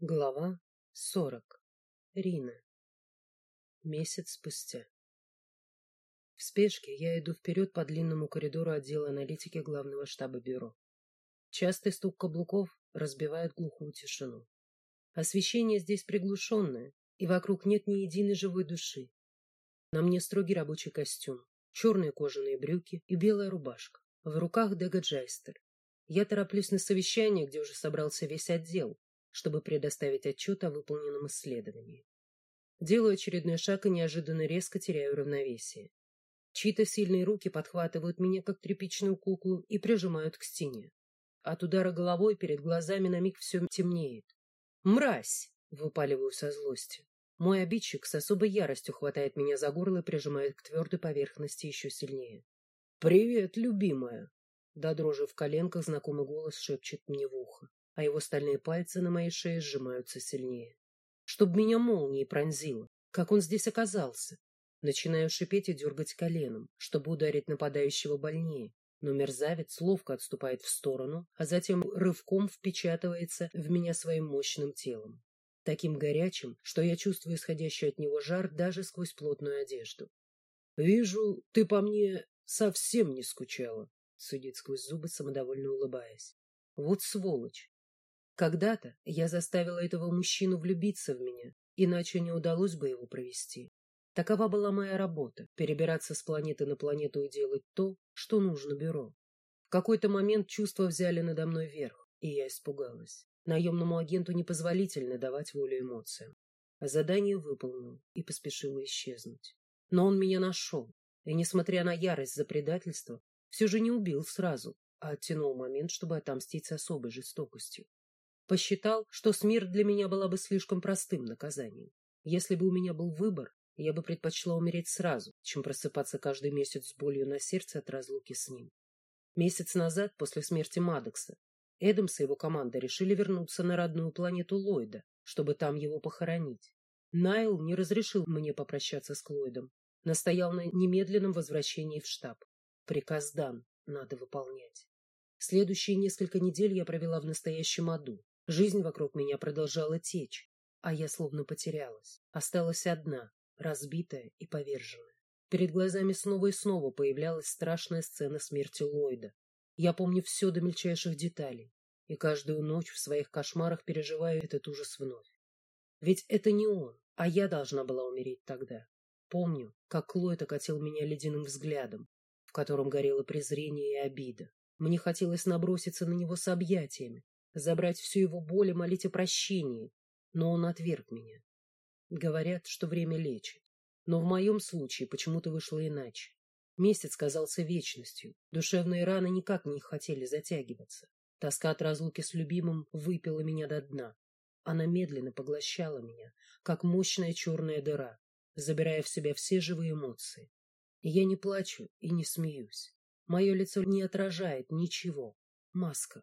Глава сорок. Рина. Месяц спустя. В спешке я иду вперед по длинному коридору отдела аналитики главного штаба бюро. Частый стук каблуков разбивает глухую тишину. Освещение здесь приглушенное, и вокруг нет ни единой живой души. На мне строгий рабочий костюм, черные кожаные брюки и белая рубашка. В руках Дегаджайстер. Я тороплюсь на совещание, где уже собрался весь отдел, чтобы предоставить отчет о выполненном исследовании. Делаю очередной шаг и неожиданно резко теряю равновесие. Чьи-то сильные руки подхватывают меня, как тряпичную куклу, и прижимают к стене. От удара головой перед глазами на миг все темнеет. «Мразь!» — выпаливаю со злости. Мой обидчик с особой яростью хватает меня за горло и прижимает к твердой поверхности еще сильнее. «Привет, любимая!» До дрожи в коленках знакомый голос шепчет мне в ухо а его стальные пальцы на моей шее сжимаются сильнее. Чтоб меня молнией пронзило, как он здесь оказался. Начинаю шипеть и дергать коленом, чтобы ударить нападающего больнее, но мерзавец ловко отступает в сторону, а затем рывком впечатывается в меня своим мощным телом. Таким горячим, что я чувствую исходящий от него жар даже сквозь плотную одежду. — Вижу, ты по мне совсем не скучала, — судит сквозь зубы, самодовольно улыбаясь. — Вот сволочь! Когда-то я заставила этого мужчину влюбиться в меня, иначе не удалось бы его провести. Такова была моя работа — перебираться с планеты на планету и делать то, что нужно бюро. В какой-то момент чувства взяли надо мной верх, и я испугалась. Наемному агенту непозволительно давать волю эмоциям. Задание выполнил и поспешила исчезнуть. Но он меня нашел, и, несмотря на ярость за предательство, все же не убил сразу, а оттянул момент, чтобы отомстить с особой жестокостью. Посчитал, что смерть для меня была бы слишком простым наказанием. Если бы у меня был выбор, я бы предпочла умереть сразу, чем просыпаться каждый месяц с болью на сердце от разлуки с ним. Месяц назад, после смерти Мадокса, Эдамс и его команда решили вернуться на родную планету Ллойда, чтобы там его похоронить. Найл не разрешил мне попрощаться с Клойдом, настоял на немедленном возвращении в штаб. Приказ дан, надо выполнять. Следующие несколько недель я провела в настоящем аду, Жизнь вокруг меня продолжала течь, а я словно потерялась. Осталась одна, разбитая и поверженная. Перед глазами снова и снова появлялась страшная сцена смерти Ллойда. Я помню все до мельчайших деталей, и каждую ночь в своих кошмарах переживаю этот ужас вновь. Ведь это не он, а я должна была умереть тогда. Помню, как Ллойд окатил меня ледяным взглядом, в котором горело презрение и обида. Мне хотелось наброситься на него с объятиями, забрать всю его боль и молить о прощении, но он отверг меня. Говорят, что время лечит, но в моем случае почему-то вышло иначе. Месяц казался вечностью, душевные раны никак не хотели затягиваться. Тоска от разлуки с любимым выпила меня до дна. Она медленно поглощала меня, как мощная черная дыра, забирая в себя все живые эмоции. Я не плачу и не смеюсь. Мое лицо не отражает ничего. Маска,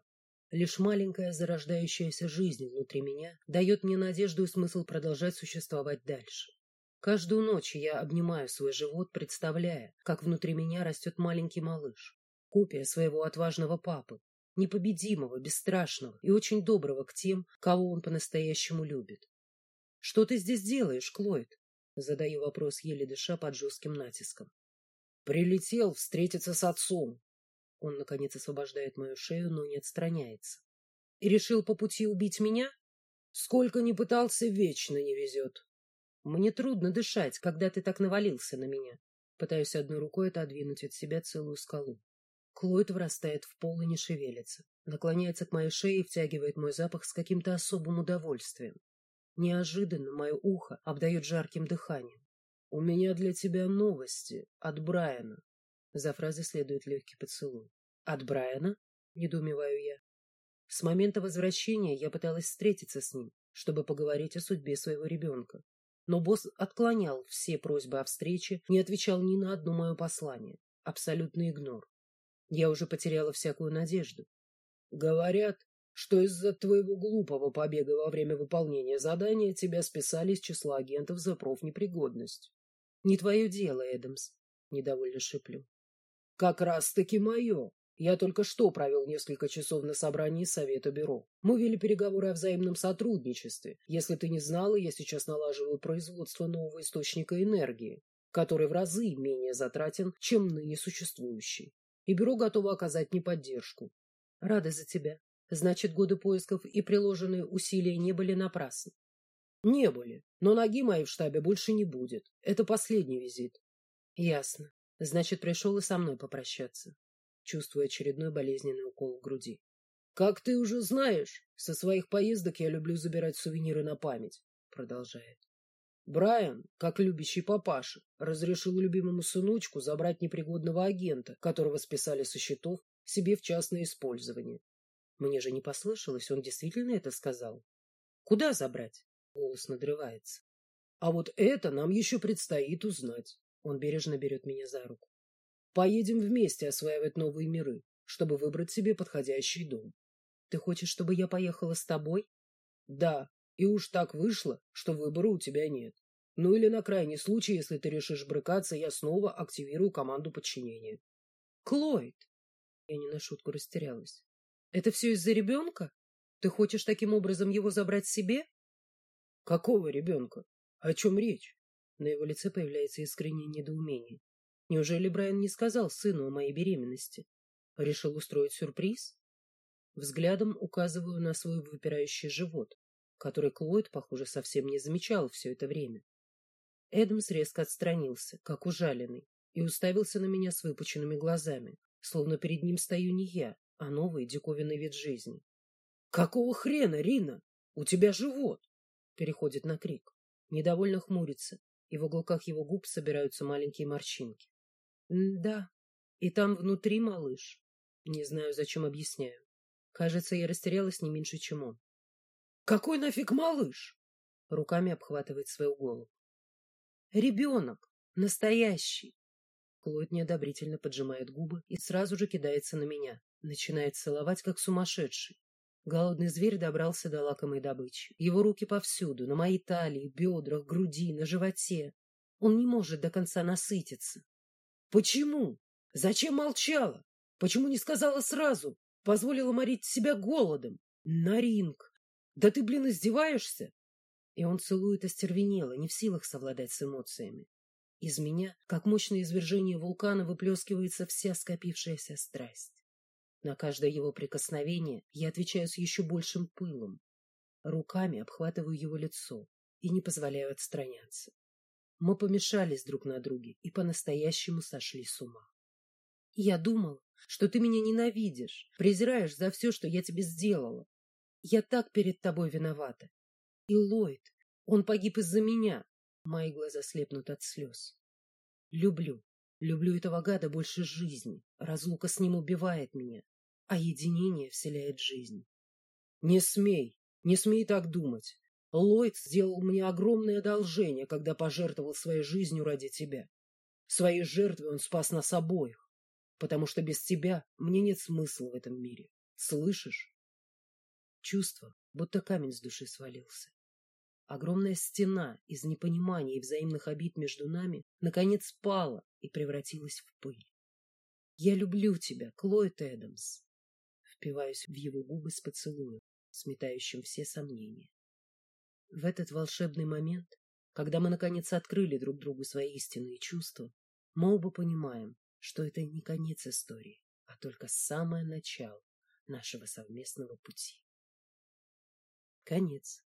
Лишь маленькая зарождающаяся жизнь внутри меня дает мне надежду и смысл продолжать существовать дальше. Каждую ночь я обнимаю свой живот, представляя, как внутри меня растет маленький малыш, копия своего отважного папы, непобедимого, бесстрашного и очень доброго к тем, кого он по-настоящему любит. — Что ты здесь делаешь, Клойд? — задаю вопрос, еле дыша под жестким натиском. — Прилетел встретиться с отцом, он, наконец, освобождает мою шею, но не отстраняется. И решил по пути убить меня? Сколько ни пытался, вечно не везет. Мне трудно дышать, когда ты так навалился на меня. Пытаюсь одной рукой отодвинуть от себя целую скалу. Клойд врастает в пол и не шевелится. Наклоняется к моей шее и втягивает мой запах с каким-то особым удовольствием. Неожиданно мое ухо обдает жарким дыханием. «У меня для тебя новости от Брайана», за фразой следует легкий поцелуй. «От Брайана?» — недоумеваю я. С момента возвращения я пыталась встретиться с ним, чтобы поговорить о судьбе своего ребенка. Но босс отклонял все просьбы о встрече, не отвечал ни на одно мое послание. Абсолютный игнор. Я уже потеряла всякую надежду. Говорят, что из-за твоего глупого побега во время выполнения задания тебя списали из числа агентов за профнепригодность. — Не твое дело, Эдамс, — недовольно шиплю. Как раз-таки мое. Я только что провел несколько часов на собрании Совета Бюро. Мы вели переговоры о взаимном сотрудничестве. Если ты не знала, я сейчас налаживаю производство нового источника энергии, который в разы менее затратен, чем ныне существующий. И Бюро готово оказать мне поддержку. Рада за тебя. Значит, годы поисков и приложенные усилия не были напрасны. Не были, но ноги моей в штабе больше не будет. Это последний визит. Ясно. Значит, пришел и со мной попрощаться чувствуя очередной болезненный укол в груди. — Как ты уже знаешь, со своих поездок я люблю забирать сувениры на память, — продолжает. Брайан, как любящий папаша, разрешил любимому сыночку забрать непригодного агента, которого списали со счетов, себе в частное использование. Мне же не послышалось, он действительно это сказал. Куда забрать? Голос надрывается. А вот это нам еще предстоит узнать. Он бережно берет меня за руку. Поедем вместе осваивать новые миры, чтобы выбрать себе подходящий дом. Ты хочешь, чтобы я поехала с тобой? Да, и уж так вышло, что выбора у тебя нет. Ну или на крайний случай, если ты решишь брыкаться, я снова активирую команду подчинения. Клойд! Я не на шутку растерялась. Это все из-за ребенка? Ты хочешь таким образом его забрать себе? Какого ребенка? О чем речь? На его лице появляется искреннее недоумение. Неужели Брайан не сказал сыну о моей беременности? Решил устроить сюрприз? Взглядом указываю на свой выпирающий живот, который Клойд, похоже, совсем не замечал все это время. Эдамс резко отстранился, как ужаленный, и уставился на меня с выпученными глазами, словно перед ним стою не я, а новый диковинный вид жизни. — Какого хрена, Рина? У тебя живот! — переходит на крик. Недовольно хмурится, и в уголках его губ собираются маленькие морщинки. Да, и там внутри малыш. Не знаю, зачем объясняю. Кажется, я растерялась не меньше, чем он. Какой нафиг малыш? Руками обхватывает свою голову. Ребенок. Настоящий. Клод неодобрительно поджимает губы и сразу же кидается на меня. Начинает целовать, как сумасшедший. Голодный зверь добрался до лакомой добычи. Его руки повсюду, на моей талии, бедрах, груди, на животе. Он не может до конца насытиться. Почему? Зачем молчала? Почему не сказала сразу? Позволила морить себя голодом? Наринг! Да ты, блин, издеваешься? И он целует остервенело, не в силах совладать с эмоциями. Из меня, как мощное извержение вулкана, выплескивается вся скопившаяся страсть. На каждое его прикосновение я отвечаю с еще большим пылом. Руками обхватываю его лицо и не позволяю отстраняться. Мы помешались друг на друге и по-настоящему сошли с ума. Я думала, что ты меня ненавидишь, презираешь за все, что я тебе сделала. Я так перед тобой виновата. И Ллойд, он погиб из-за меня. Мои глаза слепнут от слез. Люблю, люблю этого гада больше жизни. Разлука с ним убивает меня, а единение вселяет жизнь. Не смей, не смей так думать. Ллойд сделал мне огромное одолжение, когда пожертвовал своей жизнью ради тебя. Своей жертвой он спас нас обоих, потому что без тебя мне нет смысла в этом мире. Слышишь? Чувство, будто камень с души свалился. Огромная стена из непонимания и взаимных обид между нами наконец пала и превратилась в пыль. «Я люблю тебя, Клойд Эдамс!» Впиваюсь в его губы с поцелуем, сметающим все сомнения. В этот волшебный момент, когда мы наконец открыли друг другу свои истинные чувства, мы оба понимаем, что это не конец истории, а только самое начало нашего совместного пути. Конец.